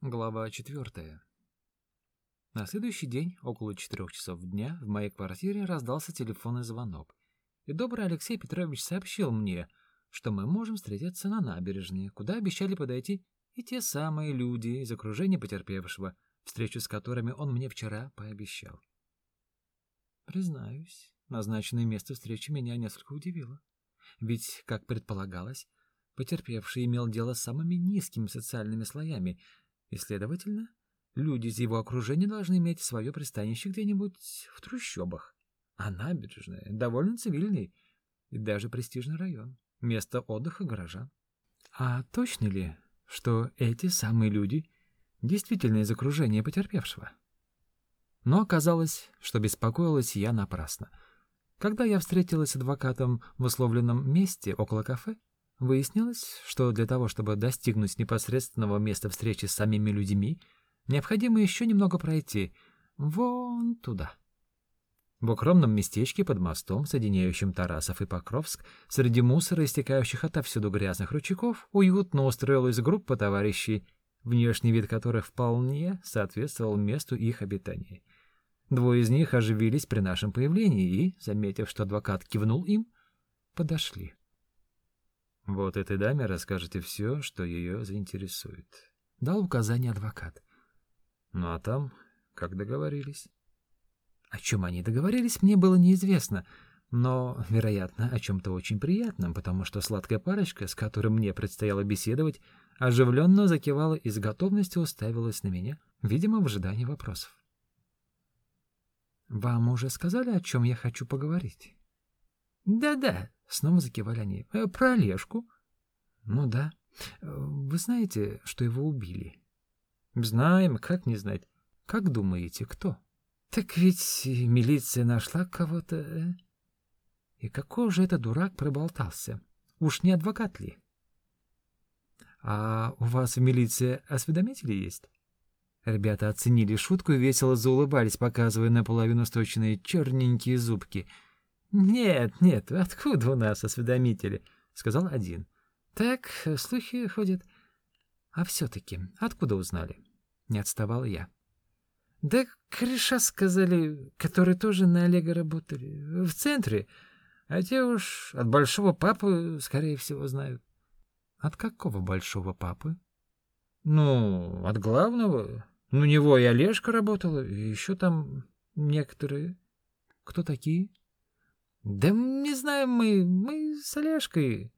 Глава четвертая. На следующий день, около четырех часов дня, в моей квартире раздался телефонный звонок, и добрый Алексей Петрович сообщил мне, что мы можем встретиться на набережной, куда обещали подойти и те самые люди из окружения потерпевшего, встречу с которыми он мне вчера пообещал. Признаюсь, назначенное место встречи меня несколько удивило. Ведь, как предполагалось, потерпевший имел дело с самыми низкими социальными слоями — и, следовательно, люди из его окружения должны иметь свое пристанище где-нибудь в трущобах. А набережная — довольно цивильный и даже престижный район, место отдыха горожан. А точно ли, что эти самые люди действительно из окружения потерпевшего? Но оказалось, что беспокоилась я напрасно. Когда я встретилась с адвокатом в условленном месте около кафе, Выяснилось, что для того, чтобы достигнуть непосредственного места встречи с самими людьми, необходимо еще немного пройти вон туда. В укромном местечке под мостом, соединяющим Тарасов и Покровск, среди мусора, истекающих отовсюду грязных ручейков, уютно устроилась группа товарищей, внешний вид которых вполне соответствовал месту их обитания. Двое из них оживились при нашем появлении и, заметив, что адвокат кивнул им, подошли. Вот этой даме расскажете все, что ее заинтересует. Дал указание адвокат. Ну а там, как договорились? О чем они договорились, мне было неизвестно, но, вероятно, о чем-то очень приятном, потому что сладкая парочка, с которой мне предстояло беседовать, оживленно закивала и с готовностью уставилась на меня, видимо, в ожидании вопросов. «Вам уже сказали, о чем я хочу поговорить?» «Да-да», Снова закивали они. «Э, «Про Олежку?» «Ну да. Вы знаете, что его убили?» «Знаем, как не знать. Как думаете, кто?» «Так ведь милиция нашла кого-то...» э? «И какой же этот дурак проболтался? Уж не адвокат ли?» «А у вас в милиции осведомители есть?» Ребята оценили шутку и весело заулыбались, показывая наполовину сточенные черненькие зубки — «Нет, нет, откуда у нас осведомители?» — сказал один. «Так, слухи ходят. А все-таки, откуда узнали?» Не отставал я. «Да кореша сказали, которые тоже на Олега работали. В центре. А те уж от большого папы, скорее всего, знают». «От какого большого папы?» «Ну, от главного. У него и Олежка работала, и еще там некоторые». «Кто такие?» Да не знаю мы, мы с Олежкой.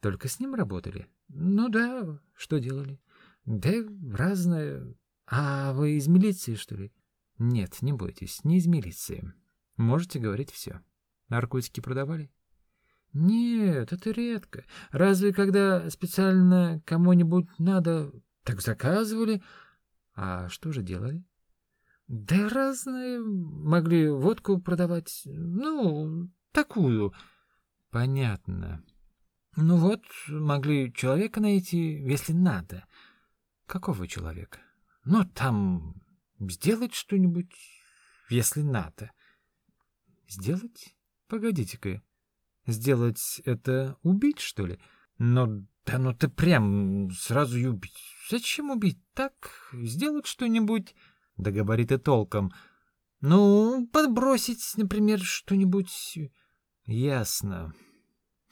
Только с ним работали. Ну да, что делали? Да разное. А вы из милиции, что ли? Нет, не бойтесь, не из милиции. Можете говорить все. Наркотики продавали? Нет, это редко. Разве когда специально кому-нибудь надо, так заказывали? А что же делали? Да разные. Могли водку продавать. Ну, такую. Понятно. Ну вот, могли человека найти, если надо. Какого человека? Ну, там, сделать что-нибудь, если надо. Сделать? Погодите-ка. Сделать — это убить, что ли? Но да ну ты прям сразу и убить. Зачем убить? Так, сделать что-нибудь да говорит и толком. Ну, подбросить, например, что-нибудь... Ясно.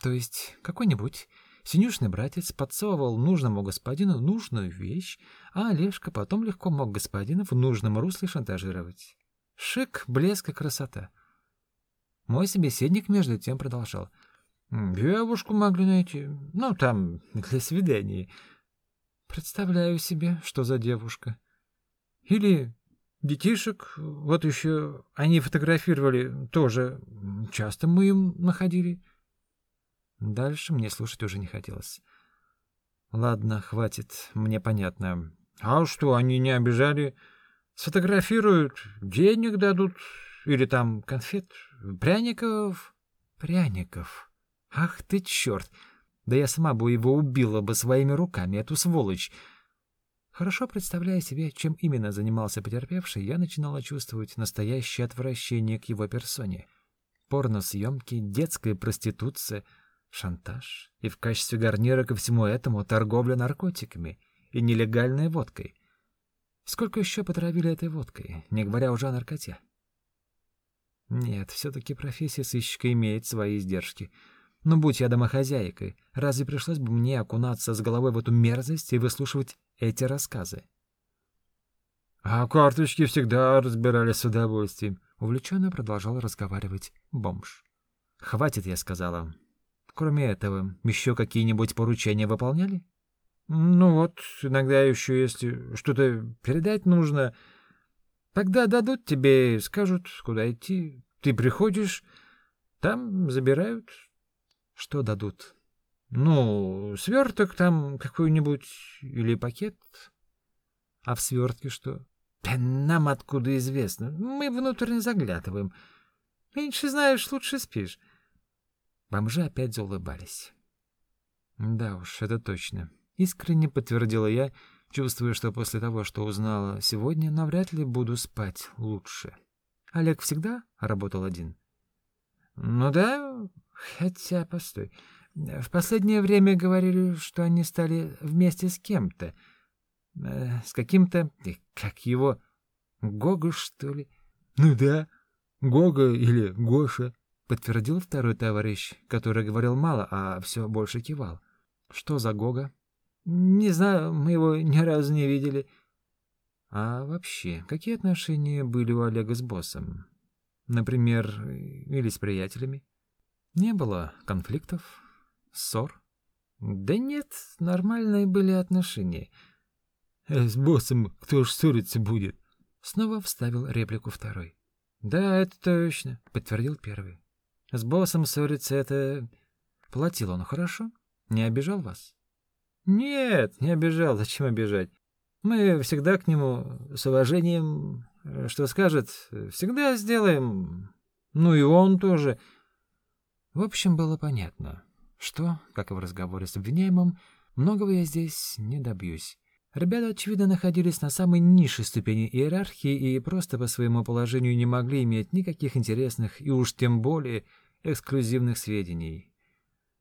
То есть какой-нибудь синюшный братец подсовывал нужному господину нужную вещь, а Олежка потом легко мог господина в нужном русле шантажировать. Шик, блеск и красота. Мой собеседник между тем продолжал. «Девушку могли найти. Ну, там, для свидания. Представляю себе, что за девушка. Или детишек, вот еще они фотографировали тоже. Часто мы им находили. Дальше мне слушать уже не хотелось. Ладно, хватит, мне понятно. А что, они не обижали? Сфотографируют, денег дадут, или там конфет, пряников? Пряников. Ах ты черт! Да я сама бы его убила бы своими руками, эту сволочь. Хорошо представляя себе, чем именно занимался потерпевший, я начинала чувствовать настоящее отвращение к его персоне. Порносъемки, детская проституция, шантаж и в качестве гарнира ко всему этому торговля наркотиками и нелегальной водкой. Сколько еще потравили этой водкой, не говоря уже о наркоте? Нет, все-таки профессия сыщика имеет свои издержки. Но будь я домохозяйкой, разве пришлось бы мне окунаться с головой в эту мерзость и выслушивать эти рассказы? А карточки всегда разбирали с удовольствием. Увлеченно продолжал разговаривать бомж. Хватит, я сказала. Кроме этого, еще какие-нибудь поручения выполняли? Ну вот, иногда еще если что-то передать нужно, тогда дадут тебе, скажут, куда идти. Ты приходишь, там забирают. Что дадут? Ну, сверток там какой-нибудь или пакет. А в свертке что? Да нам откуда известно? Мы внутрь не заглядываем. Меньше знаешь, лучше спишь. Бомжи опять заулыбались. Да уж, это точно. Искренне подтвердила я, чувствуя, что после того, что узнала сегодня, навряд ли буду спать лучше. Олег всегда работал один? Ну да, хотя, постой. В последнее время говорили, что они стали вместе с кем-то. Э, с каким-то... Как его... Гога, что ли? Ну да, Гога или Гоша, подтвердил второй товарищ, который говорил мало, а все больше кивал. Что за Гога? Не знаю, мы его ни разу не видели. А вообще, какие отношения были у Олега с боссом? Например, или с приятелями? Не было конфликтов, ссор? Да нет, нормальные были отношения. Э, с боссом кто ж ссориться будет? Снова вставил реплику второй. Да, это точно, подтвердил первый. С боссом ссориться это... Платил он хорошо? Не обижал вас? Нет, не обижал. Зачем обижать? Мы всегда к нему с уважением, что скажет, всегда сделаем. Ну и он тоже. В общем, было понятно, что, как и в разговоре с обвиняемым, многого я здесь не добьюсь. Ребята, очевидно, находились на самой низшей ступени иерархии и просто по своему положению не могли иметь никаких интересных и уж тем более эксклюзивных сведений.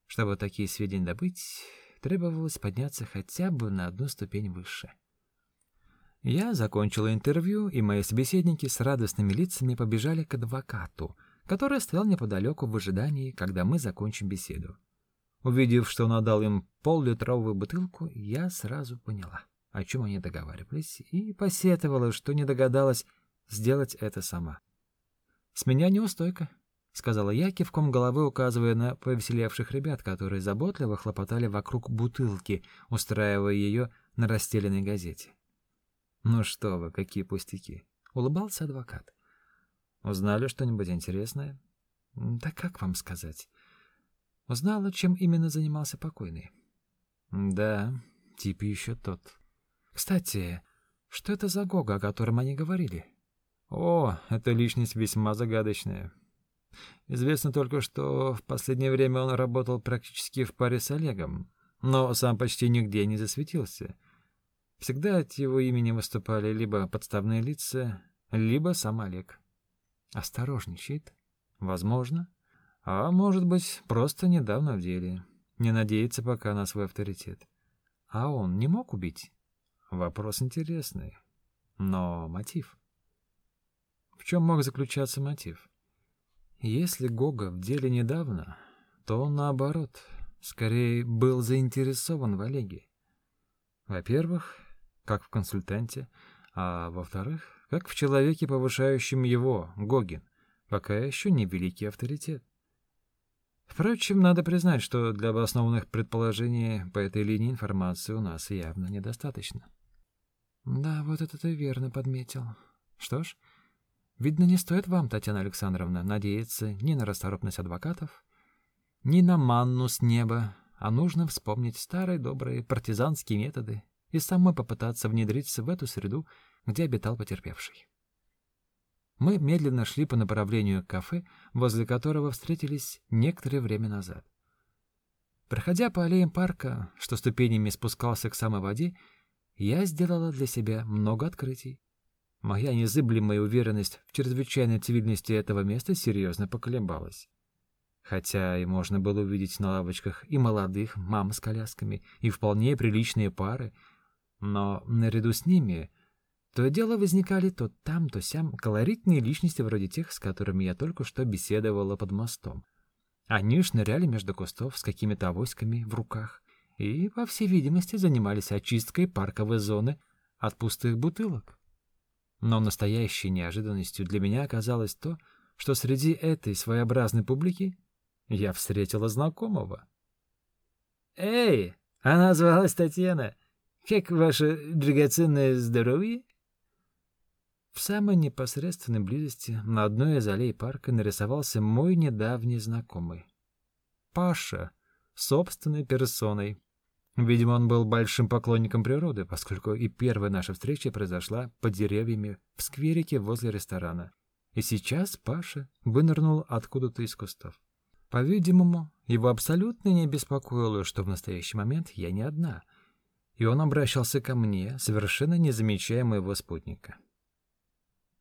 Чтобы такие сведения добыть, требовалось подняться хотя бы на одну ступень выше. Я закончила интервью, и мои собеседники с радостными лицами побежали к адвокату, который стоял неподалеку в ожидании, когда мы закончим беседу. Увидев, что он отдал им поллитровую бутылку, я сразу поняла, о чем они договаривались, и посетовала, что не догадалась сделать это сама. С меня неустойка, — сказала я, кивком головы указывая на повеселевших ребят, которые заботливо хлопотали вокруг бутылки, устраивая ее на расстеленной газете. «Ну что вы, какие пустяки!» — улыбался адвокат. «Узнали что-нибудь интересное?» «Да как вам сказать?» «Узнала, чем именно занимался покойный?» «Да, тип еще тот. Кстати, что это за Гога, о котором они говорили?» «О, эта личность весьма загадочная. Известно только, что в последнее время он работал практически в паре с Олегом, но сам почти нигде не засветился. Всегда от его имени выступали либо подставные лица, либо сам Олег. Осторожничает? Возможно. А может быть, просто недавно в деле. Не надеется пока на свой авторитет. А он не мог убить? Вопрос интересный. Но мотив? В чем мог заключаться мотив? Если Гога в деле недавно, то он, наоборот, скорее был заинтересован в Олеге. Во-первых, как в консультанте, а во-вторых, как в человеке, повышающем его, Гогин, пока еще не великий авторитет. Впрочем, надо признать, что для обоснованных предположений по этой линии информации у нас явно недостаточно. Да, вот это ты верно подметил. Что ж, Видно, не стоит вам, Татьяна Александровна, надеяться ни на расторопность адвокатов, ни на манну с неба, а нужно вспомнить старые добрые партизанские методы и самой попытаться внедриться в эту среду, где обитал потерпевший. Мы медленно шли по направлению к кафе, возле которого встретились некоторое время назад. Проходя по аллеям парка, что ступенями спускался к самой воде, я сделала для себя много открытий. Моя незыблемая уверенность в чрезвычайной цивильности этого места серьезно поколебалась. Хотя и можно было увидеть на лавочках и молодых мам с колясками, и вполне приличные пары, но наряду с ними То и дело возникали то там, то сям колоритные личности вроде тех, с которыми я только что беседовала под мостом. Они шныряли между кустов с какими-то авоськами в руках и, по всей видимости, занимались очисткой парковой зоны от пустых бутылок. Но настоящей неожиданностью для меня оказалось то, что среди этой своеобразной публики я встретила знакомого. «Эй, она звалась Татьяна. Как ваше драгоценное здоровье?» В самой непосредственной близости на одной из аллей парка нарисовался мой недавний знакомый. Паша, собственной персоной. Видимо, он был большим поклонником природы, поскольку и первая наша встреча произошла под деревьями в скверике возле ресторана. И сейчас Паша вынырнул откуда-то из кустов. По-видимому, его абсолютно не беспокоило, что в настоящий момент я не одна, и он обращался ко мне, совершенно не замечая моего спутника.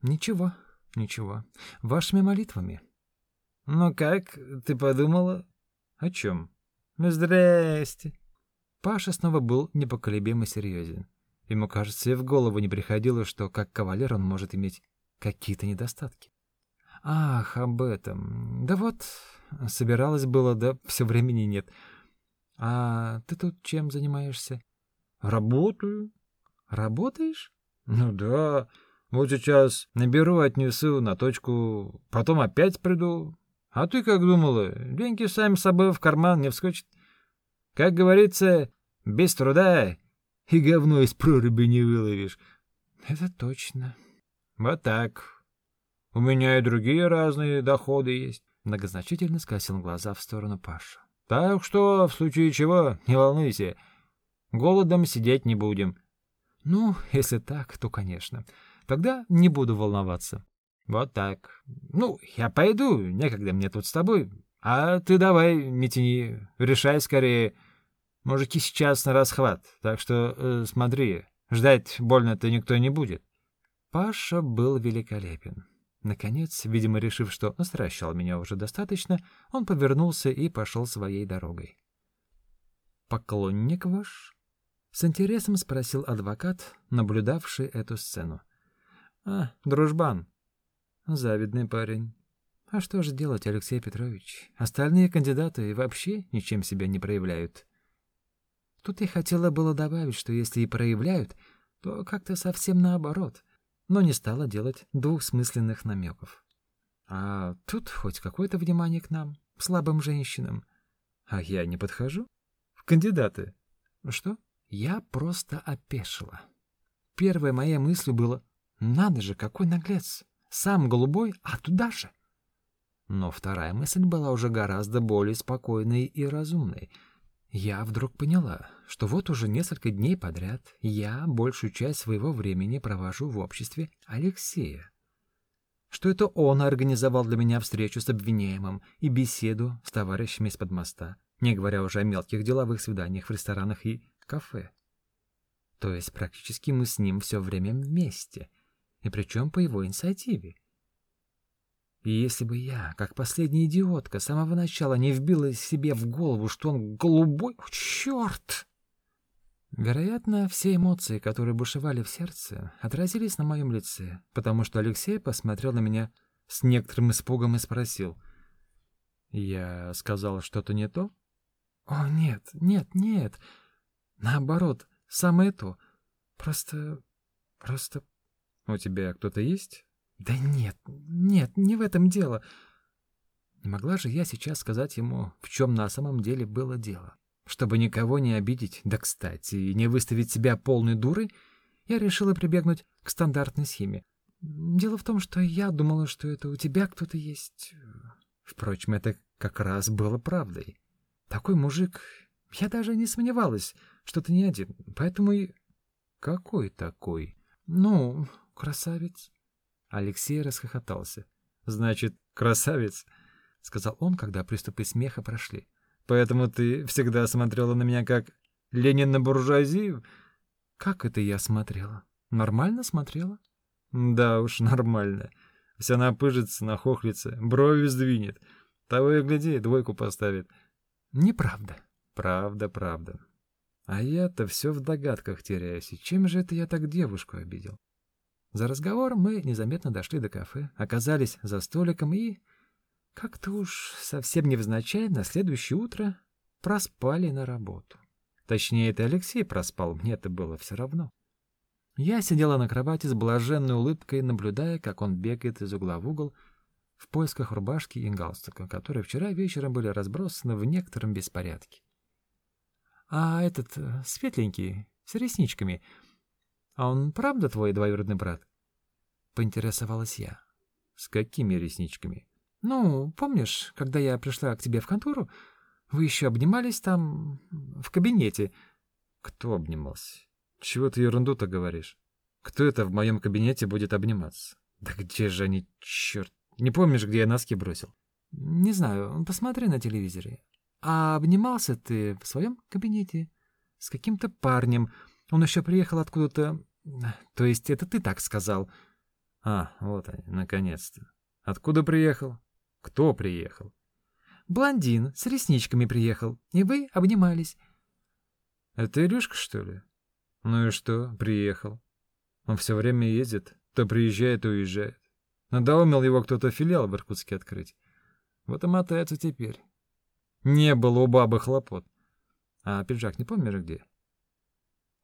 «Ничего, ничего. Вашими молитвами». «Ну как, ты подумала?» «О чем?» «Здрасте». Паша снова был непоколебимо серьезен. Ему, кажется, и в голову не приходило, что как кавалер он может иметь какие-то недостатки. Ах, об этом. Да вот, собиралась было, да все времени нет. А ты тут чем занимаешься? Работаю. Работаешь? Ну да. Вот сейчас наберу, отнесу на точку, потом опять приду. А ты как думала, деньги сами собой в карман не вскочат? Как говорится, без труда и говно из проруби не выловишь. Это точно. Вот так. У меня и другие разные доходы есть. Многозначительно скосил глаза в сторону Паша. Так что, в случае чего, не волнуйся. Голодом сидеть не будем. Ну, если так, то, конечно. Тогда не буду волноваться. Вот так. Ну, я пойду, некогда мне тут с тобой. А ты давай, не тяни, решай скорее. Мужики сейчас на расхват, так что э, смотри, ждать больно-то никто не будет. Паша был великолепен. Наконец, видимо, решив, что настращал меня уже достаточно, он повернулся и пошел своей дорогой. «Поклонник ваш?» — с интересом спросил адвокат, наблюдавший эту сцену. «А, дружбан. Завидный парень. А что же делать, Алексей Петрович? Остальные кандидаты вообще ничем себя не проявляют. Тут я хотела было добавить, что если и проявляют, то как-то совсем наоборот, но не стала делать двухсмысленных намеков. А тут хоть какое-то внимание к нам, слабым женщинам. А я не подхожу? В кандидаты. Что? Я просто опешила. Первой моей мыслью было «Надо же, какой наглец! Сам голубой, а туда же!» Но вторая мысль была уже гораздо более спокойной и разумной — я вдруг поняла, что вот уже несколько дней подряд я большую часть своего времени провожу в обществе Алексея. Что это он организовал для меня встречу с обвиняемым и беседу с товарищами из-под моста, не говоря уже о мелких деловых свиданиях в ресторанах и кафе. То есть практически мы с ним все время вместе, и причем по его инициативе. И если бы я, как последняя идиотка, с самого начала не вбила себе в голову, что он голубой... О, черт! Вероятно, все эмоции, которые бушевали в сердце, отразились на моем лице, потому что Алексей посмотрел на меня с некоторым испугом и спросил. «Я сказал что-то не то?» «О, нет, нет, нет. Наоборот, самое то. Просто... просто...» «У тебя кто-то есть?» Да нет, нет, не в этом дело. Не могла же я сейчас сказать ему, в чем на самом деле было дело. Чтобы никого не обидеть, да кстати, и не выставить себя полной дурой, я решила прибегнуть к стандартной схеме. Дело в том, что я думала, что это у тебя кто-то есть. Впрочем, это как раз было правдой. Такой мужик... Я даже не сомневалась, что ты не один, поэтому и... Какой такой? Ну, красавец. Алексей расхохотался. «Значит, красавец», — сказал он, когда приступы смеха прошли. «Поэтому ты всегда смотрела на меня как Ленин на буржуазию?» «Как это я смотрела? Нормально смотрела?» «Да уж, нормально. Вся напыжится, нахохлится, брови сдвинет. Того и гляди, двойку поставит». «Неправда». «Правда, правда. А я-то все в догадках теряюсь. И чем же это я так девушку обидел?» За разговором мы незаметно дошли до кафе, оказались за столиком и, как-то уж совсем невзначай, на следующее утро проспали на работу. Точнее, это Алексей проспал, мне это было все равно. Я сидела на кровати с блаженной улыбкой, наблюдая, как он бегает из угла в угол в поисках рубашки и галстука, которые вчера вечером были разбросаны в некотором беспорядке. «А этот э, светленький, с ресничками, а он правда твой двоюродный брат?» — поинтересовалась я. «С какими ресничками?» «Ну, помнишь, когда я пришла к тебе в контору, вы еще обнимались там, в кабинете?» «Кто обнимался? Чего ты ерунду-то говоришь? Кто это в моем кабинете будет обниматься? Да где же они, черт? Не помнишь, где я носки бросил?» «Не знаю, посмотри на телевизоре. А обнимался ты в своем кабинете с каким-то парнем. Он еще приехал откуда-то... То есть это ты так сказал?» «А, вот они, наконец-то. Откуда приехал? Кто приехал?» «Блондин с ресничками приехал, и вы обнимались». «Это Илюшка, что ли?» «Ну и что, приехал. Он все время ездит, то приезжает, то уезжает. Надоумил его кто-то филиал в Иркутске открыть. Вот и мотается теперь. Не было у бабы хлопот. А пиджак не помнишь где?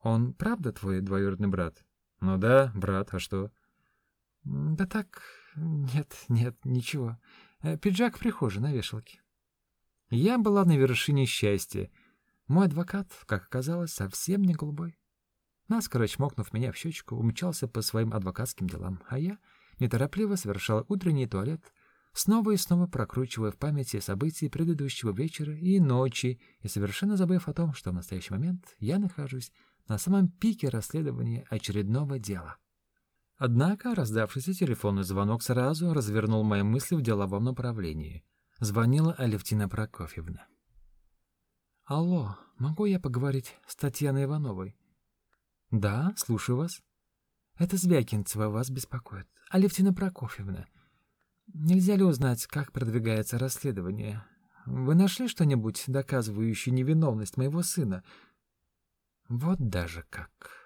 Он правда твой двоюродный брат? Ну да, брат, а что? Да так, нет, нет, ничего. Э, пиджак в прихожей на вешалке. Я была на вершине счастья. Мой адвокат, как оказалось, совсем не голубой. Наскоро чмокнув меня в щечку, умчался по своим адвокатским делам, а я неторопливо совершал утренний туалет, снова и снова прокручивая в памяти события предыдущего вечера и ночи, и совершенно забыв о том, что в настоящий момент я нахожусь на самом пике расследования очередного дела. Однако раздавшийся телефонный звонок сразу развернул мои мысли в деловом направлении. Звонила Алевтина Прокофьевна. «Алло, могу я поговорить с Татьяной Ивановой?» «Да, слушаю вас». «Это Звякинцева вас беспокоит. Алевтина Прокофьевна, нельзя ли узнать, как продвигается расследование? Вы нашли что-нибудь, доказывающее невиновность моего сына?» «Вот даже как...»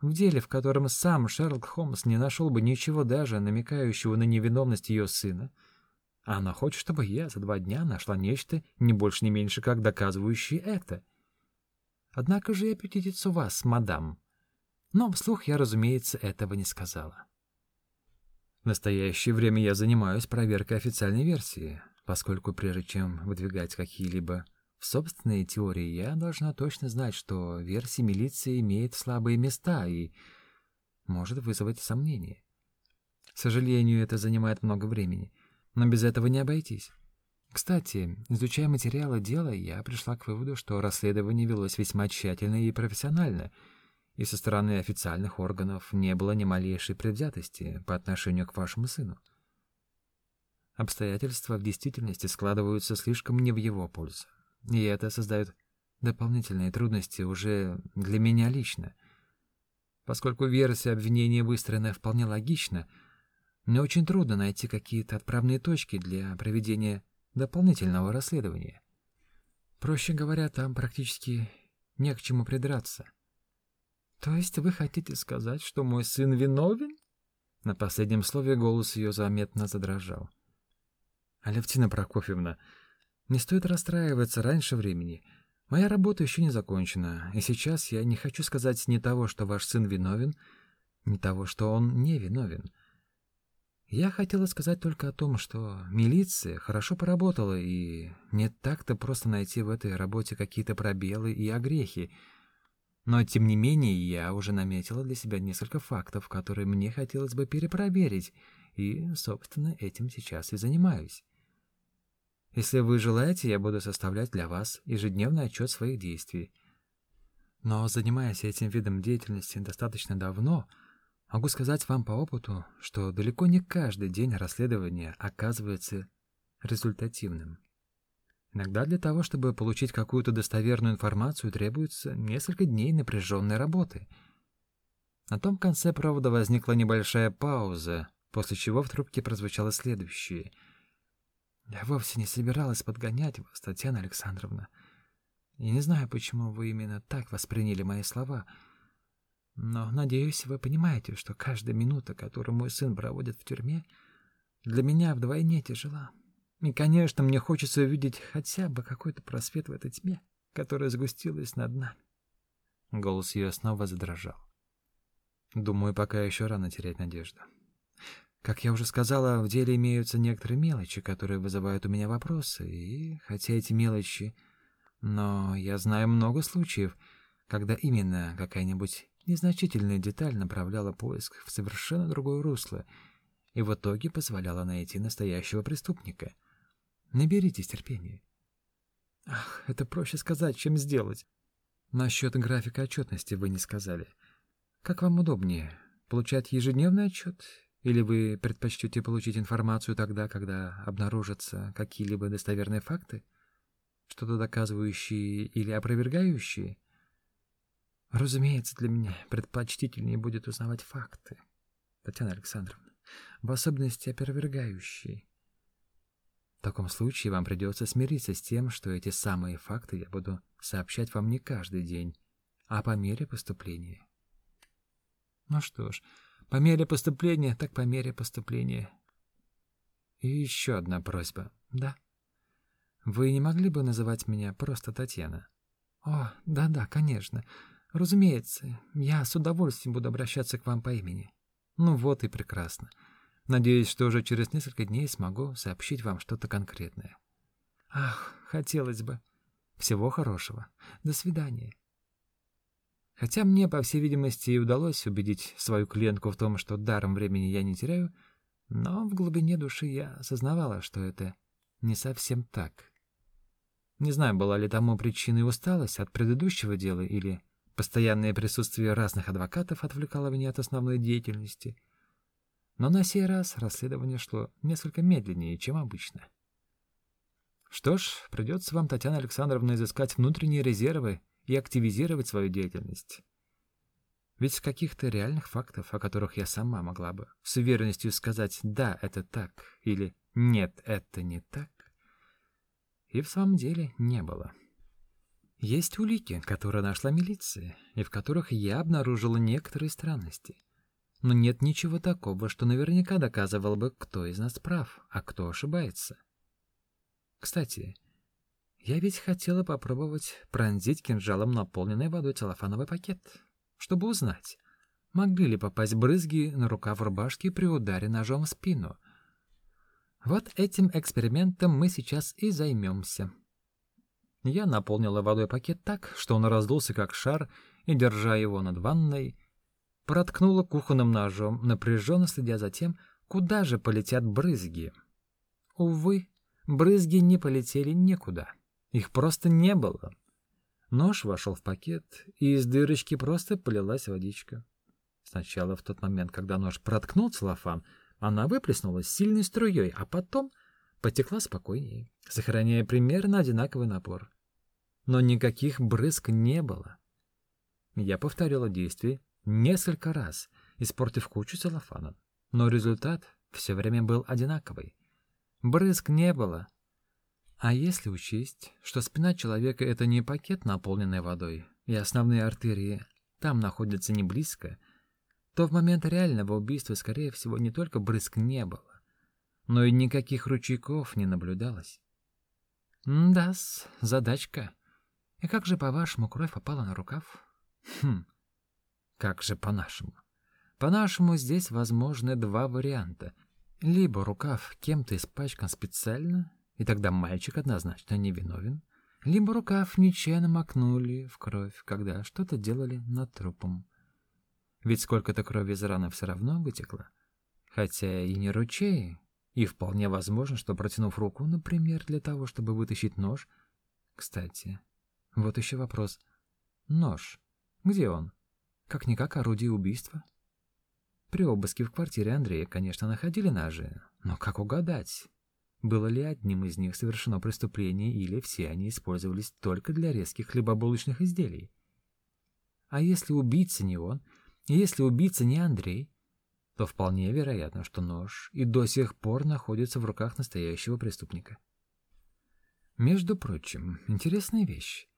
В деле, в котором сам Шерлок Холмс не нашел бы ничего даже намекающего на невиновность ее сына, она хочет, чтобы я за два дня нашла нечто не больше, не меньше, как доказывающее это. Однако же я аппетитицу вас, мадам. Но вслух я, разумеется, этого не сказала. В настоящее время я занимаюсь проверкой официальной версии, поскольку прежде чем выдвигать какие-либо собственные теории, я должна точно знать, что версия милиции имеет слабые места и может вызвать сомнения. К сожалению, это занимает много времени, но без этого не обойтись. Кстати, изучая материалы дела, я пришла к выводу, что расследование велось весьма тщательно и профессионально — и со стороны официальных органов не было ни малейшей предвзятости по отношению к вашему сыну. Обстоятельства в действительности складываются слишком не в его пользу, и это создает дополнительные трудности уже для меня лично. Поскольку версия обвинения выстроена вполне логично, мне очень трудно найти какие-то отправные точки для проведения дополнительного расследования. Проще говоря, там практически не к чему придраться — «То есть вы хотите сказать, что мой сын виновен?» На последнем слове голос ее заметно задрожал. «Алевтина Прокофьевна, не стоит расстраиваться раньше времени. Моя работа еще не закончена, и сейчас я не хочу сказать ни того, что ваш сын виновен, ни того, что он не виновен. Я хотела сказать только о том, что милиция хорошо поработала, и не так-то просто найти в этой работе какие-то пробелы и огрехи, но, тем не менее, я уже наметила для себя несколько фактов, которые мне хотелось бы перепроверить, и, собственно, этим сейчас и занимаюсь. Если вы желаете, я буду составлять для вас ежедневный отчет своих действий. Но, занимаясь этим видом деятельности достаточно давно, могу сказать вам по опыту, что далеко не каждый день расследования оказывается результативным. Иногда для того, чтобы получить какую-то достоверную информацию, требуется несколько дней напряженной работы. На том конце провода возникла небольшая пауза, после чего в трубке прозвучало следующее. «Я вовсе не собиралась подгонять вас, Татьяна Александровна. Я не знаю, почему вы именно так восприняли мои слова. Но, надеюсь, вы понимаете, что каждая минута, которую мой сын проводит в тюрьме, для меня вдвойне тяжела. И, конечно, мне хочется увидеть хотя бы какой-то просвет в этой тьме, которая сгустилась над нами. Голос ее снова задрожал. Думаю, пока еще рано терять надежду. Как я уже сказала, в деле имеются некоторые мелочи, которые вызывают у меня вопросы, и хотя эти мелочи... Но я знаю много случаев, когда именно какая-нибудь незначительная деталь направляла поиск в совершенно другое русло и в итоге позволяла найти настоящего преступника. Наберитесь терпения. Ах, это проще сказать, чем сделать. Насчет графика отчетности вы не сказали. Как вам удобнее, получать ежедневный отчет или вы предпочтете получить информацию тогда, когда обнаружатся какие-либо достоверные факты, что-то доказывающие или опровергающие? Разумеется, для меня предпочтительнее будет узнавать факты, Татьяна Александровна, в особенности опровергающие. В таком случае вам придется смириться с тем, что эти самые факты я буду сообщать вам не каждый день, а по мере поступления. Ну что ж, по мере поступления, так по мере поступления. И еще одна просьба. Да. Вы не могли бы называть меня просто Татьяна? О, да-да, конечно. Разумеется, я с удовольствием буду обращаться к вам по имени. Ну вот и прекрасно. Надеюсь, что уже через несколько дней смогу сообщить вам что-то конкретное. Ах, хотелось бы. Всего хорошего. До свидания. Хотя мне, по всей видимости, и удалось убедить свою клиентку в том, что даром времени я не теряю, но в глубине души я осознавала, что это не совсем так. Не знаю, была ли тому причиной усталость от предыдущего дела или постоянное присутствие разных адвокатов отвлекало меня от основной деятельности. Но на сей раз расследование шло несколько медленнее, чем обычно. Что ж, придется вам, Татьяна Александровна, изыскать внутренние резервы и активизировать свою деятельность. Ведь каких-то реальных фактов, о которых я сама могла бы с уверенностью сказать «да, это так» или «нет, это не так», и в самом деле не было. Есть улики, которые нашла милиция, и в которых я обнаружила некоторые странности. Но нет ничего такого, что наверняка доказывало бы, кто из нас прав, а кто ошибается. Кстати, я ведь хотела попробовать пронзить кинжалом наполненный водой целлофановый пакет, чтобы узнать, могли ли попасть брызги на рукав рубашки при ударе ножом в спину. Вот этим экспериментом мы сейчас и займемся. Я наполнила водой пакет так, что он раздулся как шар, и, держа его над ванной, проткнула кухонным ножом, напряженно следя за тем, куда же полетят брызги. Увы, брызги не полетели никуда. Их просто не было. Нож вошел в пакет, и из дырочки просто полилась водичка. Сначала в тот момент, когда нож проткнул целлофан, она выплеснулась сильной струей, а потом потекла спокойнее, сохраняя примерно одинаковый напор. Но никаких брызг не было. Я повторила действие несколько раз, испортив кучу целлофана. Но результат все время был одинаковый. Брызг не было, а если учесть, что спина человека — это не пакет, наполненный водой, и основные артерии там находятся не близко, то в момент реального убийства, скорее всего, не только брызг не было, но и никаких ручейков не наблюдалось. Да-с, задачка. И как же, по-вашему, кровь попала на рукав? Хм, как же по-нашему? По-нашему, здесь возможны два варианта. Либо рукав кем-то испачкан специально, и тогда мальчик однозначно невиновен, либо рукав нечаянно макнули в кровь, когда что-то делали над трупом. Ведь сколько-то крови из раны все равно вытекло. Хотя и не ручей, и вполне возможно, что протянув руку, например, для того, чтобы вытащить нож... Кстати, вот еще вопрос. Нож. Где он? Как-никак орудие убийства. При обыске в квартире Андрея, конечно, находили ножи, но как угадать? Было ли одним из них совершено преступление или все они использовались только для резких хлебобулочных изделий? А если убийца не он, если убийца не Андрей, то вполне вероятно, что нож и до сих пор находится в руках настоящего преступника. Между прочим, интересная вещь.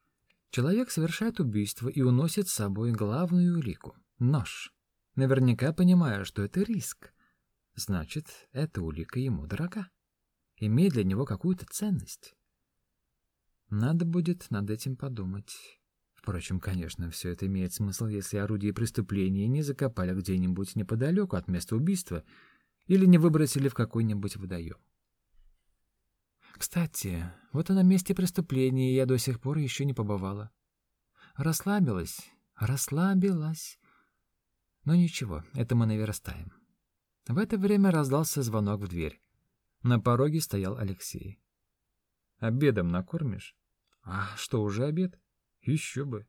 Человек совершает убийство и уносит с собой главную улику — Нож. Наверняка понимая, что это риск. Значит, эта улика ему дорога. Имеет для него какую-то ценность. Надо будет над этим подумать. Впрочем, конечно, все это имеет смысл, если орудие преступления не закопали где-нибудь неподалеку от места убийства или не выбросили в какой-нибудь водоем. Кстати, вот и на месте преступления я до сих пор еще не побывала. Расслабилась, расслабилась. Но ничего, это мы наверстаем. В это время раздался звонок в дверь. На пороге стоял Алексей. «Обедом накормишь?» «А что, уже обед?» «Еще бы!»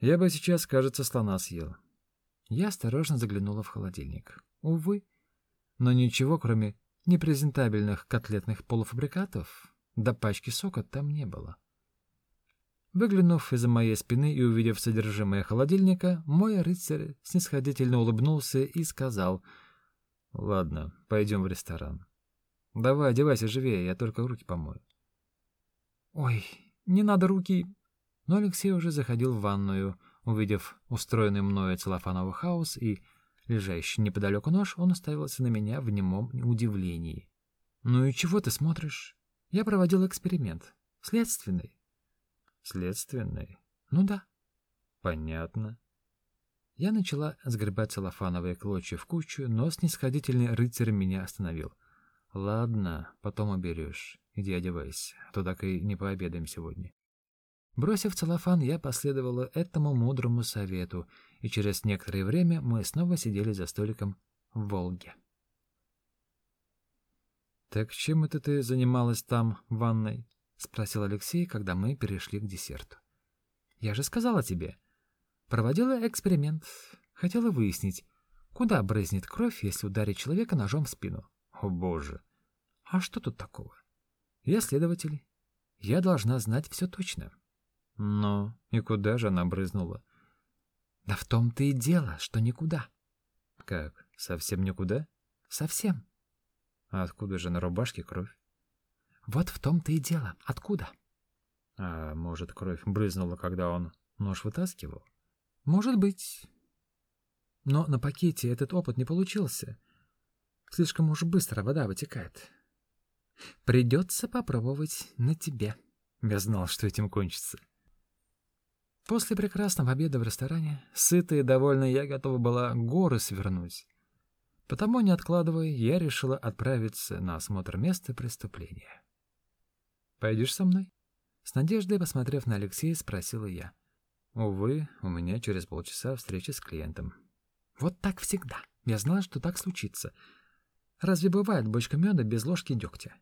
«Я бы сейчас, кажется, слона съел». Я осторожно заглянула в холодильник. Увы, но ничего, кроме непрезентабельных котлетных полуфабрикатов, до пачки сока там не было. Выглянув из-за моей спины и увидев содержимое холодильника, мой рыцарь снисходительно улыбнулся и сказал, «Ладно, пойдем в ресторан. Давай, одевайся живее, я только руки помою». «Ой, не надо руки!» Но Алексей уже заходил в ванную, увидев устроенный мною целлофановый хаос и лежащий неподалеку нож, он уставился на меня в немом удивлении. «Ну и чего ты смотришь? Я проводил эксперимент. Следственный». «Следственный? Ну да». «Понятно». Я начала сгребать целлофановые клочья в кучу, но снисходительный рыцарь меня остановил. «Ладно, потом уберешь. Иди одевайся, а то так и не пообедаем сегодня». Бросив целлофан, я последовала этому мудрому совету, и через некоторое время мы снова сидели за столиком в «Волге». «Так чем это ты занималась там, в ванной?» — спросил Алексей, когда мы перешли к десерту. «Я же сказала тебе. Проводила эксперимент. Хотела выяснить, куда брызнет кровь, если ударить человека ножом в спину. О, боже! А что тут такого? Я следователь. Я должна знать все точно». Но и куда же она брызнула? Да в том-то и дело, что никуда. Как, совсем никуда? Совсем. А откуда же на рубашке кровь? Вот в том-то и дело. Откуда? А может, кровь брызнула, когда он нож вытаскивал? Может быть. Но на пакете этот опыт не получился. Слишком уж быстро вода вытекает. Придется попробовать на тебе. Я знал, что этим кончится. После прекрасного обеда в ресторане, сытая и довольная, я готова была горы свернуть. Потому, не откладывая, я решила отправиться на осмотр места преступления. «Пойдешь со мной?» С надеждой, посмотрев на Алексея, спросила я. «Увы, у меня через полчаса встреча с клиентом». «Вот так всегда. Я знала, что так случится. Разве бывает бочка меда без ложки дегтя?»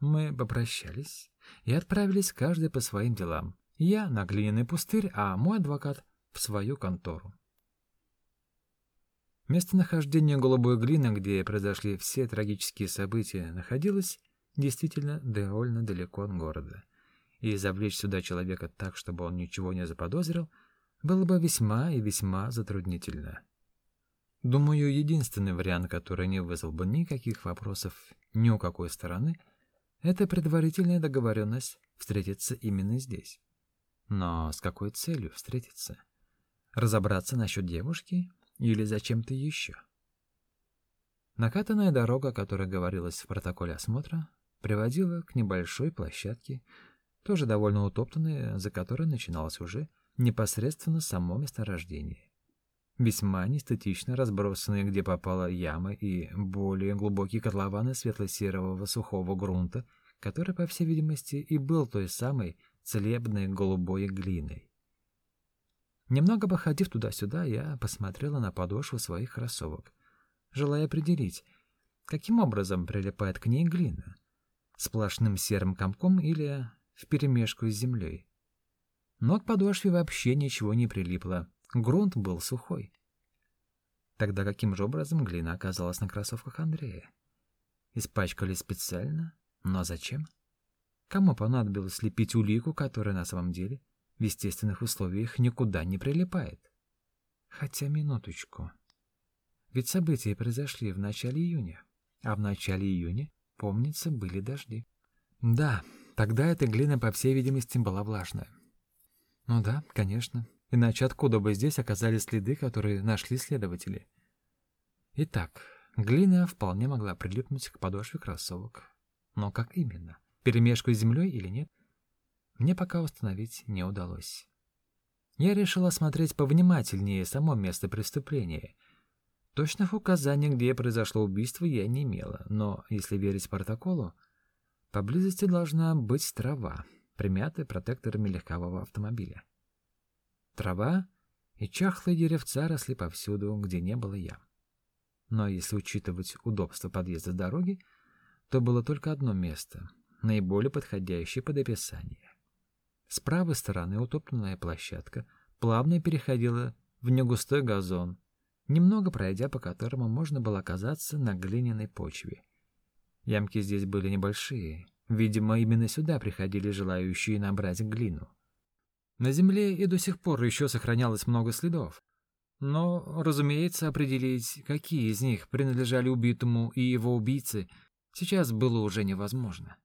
Мы попрощались и отправились каждый по своим делам. Я на глиняный пустырь, а мой адвокат в свою контору. Местонахождение голубой глины, где произошли все трагические события, находилось действительно довольно далеко от города. И завлечь сюда человека так, чтобы он ничего не заподозрил, было бы весьма и весьма затруднительно. Думаю, единственный вариант, который не вызвал бы никаких вопросов ни у какой стороны, это предварительная договоренность встретиться именно здесь. Но с какой целью встретиться? Разобраться насчет девушки или зачем-то еще? Накатанная дорога, о которой говорилось в протоколе осмотра, приводила к небольшой площадке, тоже довольно утоптанной, за которой начиналось уже непосредственно само месторождение. Весьма неэстетично разбросанные, где попало ямы и более глубокие котлованы светло-серого сухого грунта, который, по всей видимости, и был той самой целебной голубой глиной. Немного походив туда-сюда, я посмотрела на подошву своих кроссовок, желая определить, каким образом прилипает к ней глина, сплошным серым комком или вперемешку с землей. Но к подошве вообще ничего не прилипло, грунт был сухой. Тогда каким же образом глина оказалась на кроссовках Андрея? Испачкали специально? Но зачем? Кому понадобилось лепить улику, которая на самом деле в естественных условиях никуда не прилипает? Хотя минуточку. Ведь события произошли в начале июня, а в начале июня, помнится, были дожди. Да, тогда эта глина, по всей видимости, была влажная. Ну да, конечно. Иначе откуда бы здесь оказались следы, которые нашли следователи? Итак, глина вполне могла прилипнуть к подошве кроссовок. Но как именно? Перемешку с землей или нет? Мне пока установить не удалось. Я решил осмотреть повнимательнее само место преступления. Точных указаний, где произошло убийство, я не имела, но, если верить протоколу, поблизости должна быть трава, примятая протекторами легкового автомобиля. Трава и чахлые деревца росли повсюду, где не было ям. Но если учитывать удобство подъезда с дороги, то было только одно место, наиболее подходящее под описание. С правой стороны утопленная площадка плавно переходила в негустой газон, немного пройдя по которому можно было оказаться на глиняной почве. Ямки здесь были небольшие, видимо, именно сюда приходили желающие набрать глину. На земле и до сих пор еще сохранялось много следов. Но, разумеется, определить, какие из них принадлежали убитому и его убийце, сейчас было уже невозможно.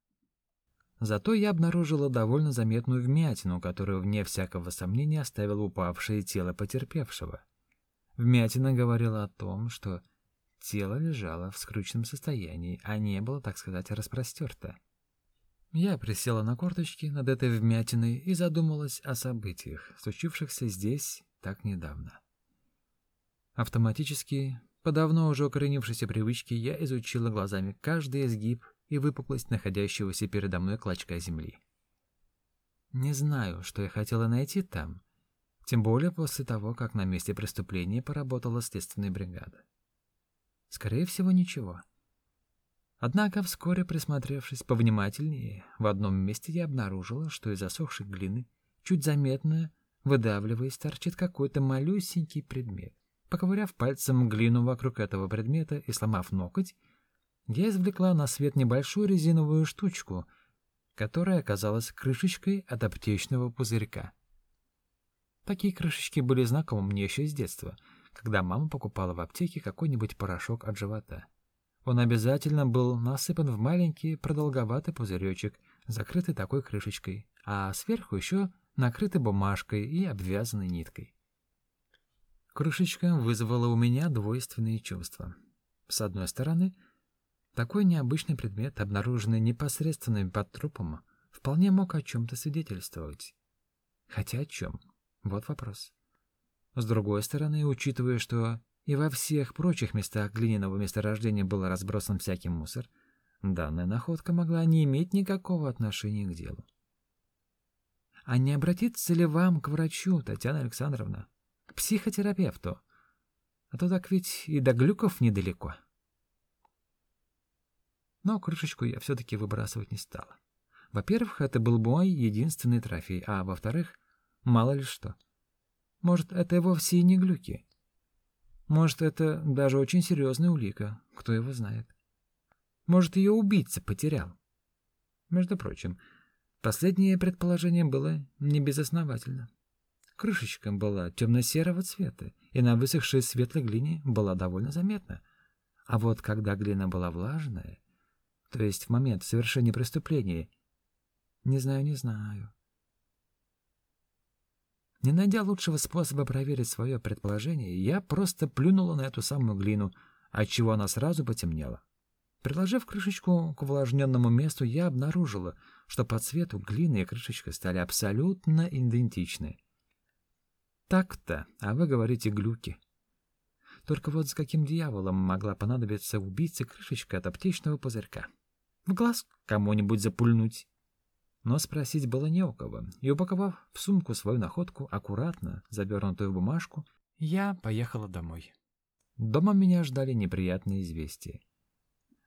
Зато я обнаружила довольно заметную вмятину, которую, вне всякого сомнения, оставило упавшее тело потерпевшего. Вмятина говорила о том, что тело лежало в скрученном состоянии, а не было, так сказать, распростерто. Я присела на корточки над этой вмятиной и задумалась о событиях, случившихся здесь так недавно. Автоматически, по давно уже укоренившейся привычке, я изучила глазами каждый изгиб и выпуклость находящегося передо мной клочка земли. Не знаю, что я хотела найти там, тем более после того, как на месте преступления поработала следственная бригада. Скорее всего, ничего. Однако, вскоре присмотревшись повнимательнее, в одном месте я обнаружила, что из засохшей глины, чуть заметно, выдавливаясь, торчит какой-то малюсенький предмет. Поковыряв пальцем глину вокруг этого предмета и сломав ноготь, я извлекла на свет небольшую резиновую штучку, которая оказалась крышечкой от аптечного пузырька. Такие крышечки были знакомы мне еще с детства, когда мама покупала в аптеке какой-нибудь порошок от живота. Он обязательно был насыпан в маленький продолговатый пузыречек, закрытый такой крышечкой, а сверху еще накрытый бумажкой и обвязанной ниткой. Крышечка вызвала у меня двойственные чувства. С одной стороны — такой необычный предмет, обнаруженный непосредственно под трупом, вполне мог о чем-то свидетельствовать. Хотя о чем? Вот вопрос. С другой стороны, учитывая, что и во всех прочих местах глиняного месторождения был разбросан всякий мусор, данная находка могла не иметь никакого отношения к делу. А не обратиться ли вам к врачу, Татьяна Александровна, к психотерапевту? А то так ведь и до глюков недалеко. Но крышечку я все-таки выбрасывать не стала. Во-первых, это был мой единственный трофей, а во-вторых, мало ли что. Может, это и вовсе и не глюки. Может, это даже очень серьезная улика, кто его знает. Может, ее убийца потерял. Между прочим, последнее предположение было не безосновательно. Крышечка была темно-серого цвета, и на высохшей светлой глине была довольно заметна. А вот когда глина была влажная, то есть в момент совершения преступления. Не знаю, не знаю. Не найдя лучшего способа проверить свое предположение, я просто плюнула на эту самую глину, отчего она сразу потемнела. Приложив крышечку к увлажненному месту, я обнаружила, что по цвету глина и крышечка стали абсолютно идентичны. Так-то, а вы говорите глюки. Только вот с каким дьяволом могла понадобиться убийце крышечка от аптечного пузырька? В глаз кому-нибудь запульнуть. Но спросить было не у кого, и, упаковав в сумку свою находку, аккуратно завернутую в бумажку, я поехала домой. Дома меня ждали неприятные известия.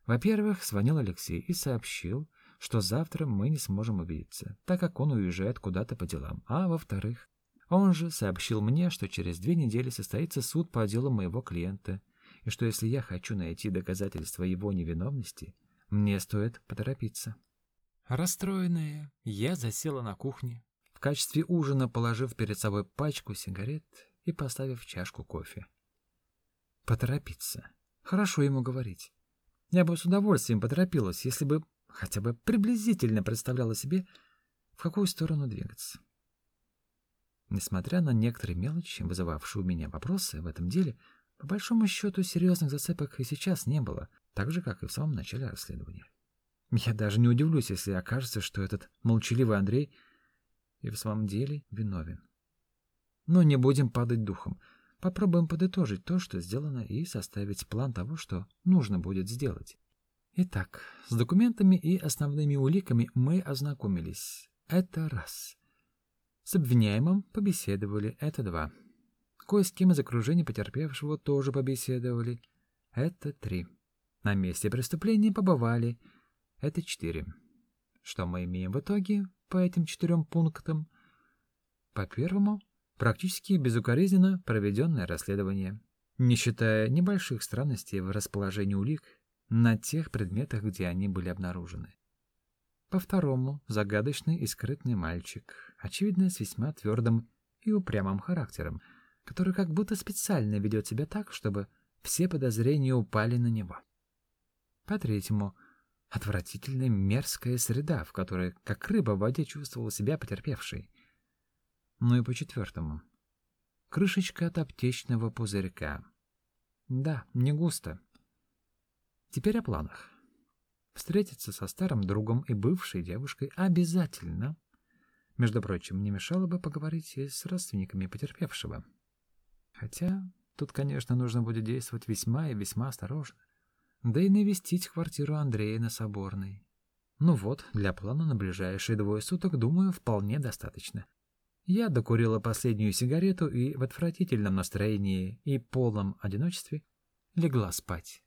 Во-первых, звонил Алексей и сообщил, что завтра мы не сможем увидеться, так как он уезжает куда-то по делам. А во-вторых, он же сообщил мне, что через две недели состоится суд по делу моего клиента, и что если я хочу найти доказательства его невиновности, мне стоит поторопиться. Расстроенная, я засела на кухне, в качестве ужина положив перед собой пачку сигарет и поставив чашку кофе. Поторопиться. Хорошо ему говорить. Я бы с удовольствием поторопилась, если бы хотя бы приблизительно представляла себе, в какую сторону двигаться. Несмотря на некоторые мелочи, вызывавшие у меня вопросы в этом деле, по большому счету серьезных зацепок и сейчас не было, так же, как и в самом начале расследования. Я даже не удивлюсь, если окажется, что этот молчаливый Андрей и в самом деле виновен. Но не будем падать духом. Попробуем подытожить то, что сделано, и составить план того, что нужно будет сделать. Итак, с документами и основными уликами мы ознакомились. Это раз. С обвиняемым побеседовали. Это два. Кое с кем из окружения потерпевшего тоже побеседовали. Это три. На месте преступления побывали. Это четыре. Что мы имеем в итоге по этим четырем пунктам? По первому, практически безукоризненно проведенное расследование, не считая небольших странностей в расположении улик на тех предметах, где они были обнаружены. По второму, загадочный и скрытный мальчик, очевидно, с весьма твердым и упрямым характером, который как будто специально ведет себя так, чтобы все подозрения упали на него. По третьему, отвратительная мерзкая среда, в которой, как рыба в воде, чувствовал себя потерпевший. Ну и по четвертому, крышечка от аптечного пузырька. Да, не густо, Теперь о планах. Встретиться со старым другом и бывшей девушкой обязательно. Между прочим, не мешало бы поговорить и с родственниками потерпевшего. Хотя тут, конечно, нужно будет действовать весьма и весьма осторожно. Да и навестить квартиру Андрея на Соборной. Ну вот, для плана на ближайшие двое суток, думаю, вполне достаточно. Я докурила последнюю сигарету и в отвратительном настроении и полном одиночестве легла спать.